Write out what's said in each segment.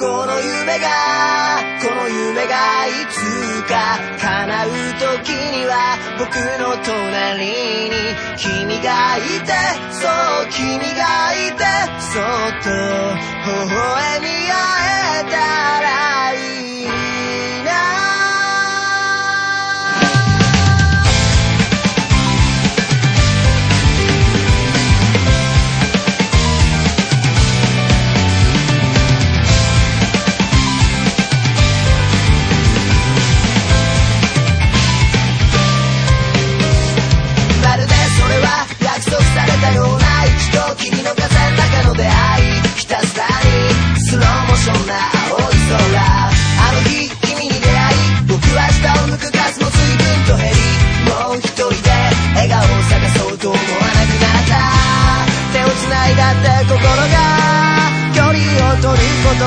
この夢がこの夢がいつか叶う時には僕の隣に。君がいてそう君がいてそっと微笑み合え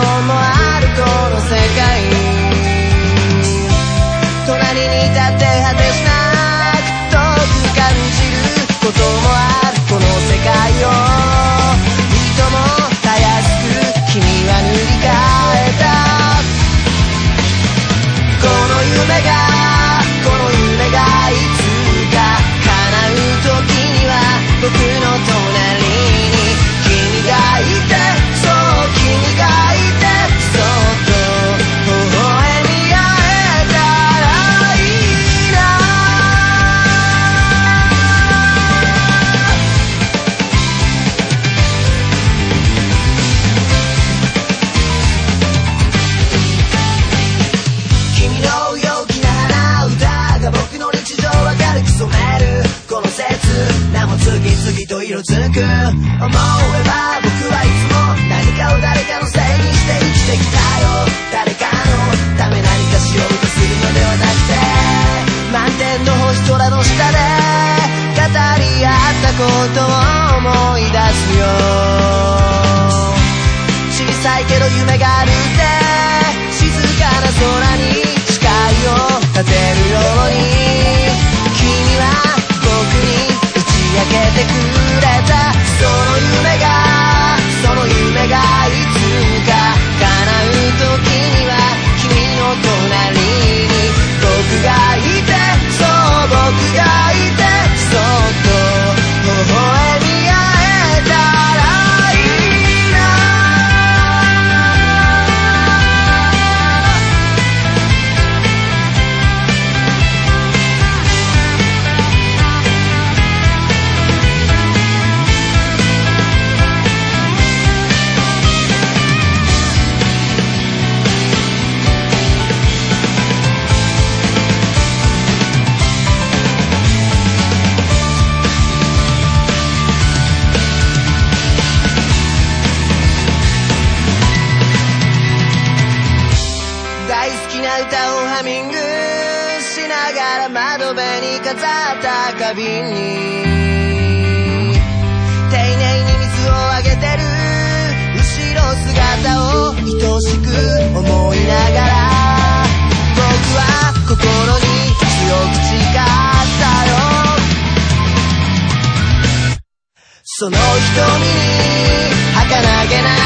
もあるこの世界隣に立って果てしなく遠く感じることもある。色づく。思えば僕はいつも何かを誰かのせいにして生きてきたよ。誰かのため何かしようとするのではなくて満天の星空の下で語り合ったことを思い出すよ。小さいけど夢があるって静かな空に誓いを立てるように。ハミングしながら窓辺に飾った花瓶に丁寧に水をあげてる後ろ姿を愛しく思いながら僕は心に強く誓ったよその瞳に儚げない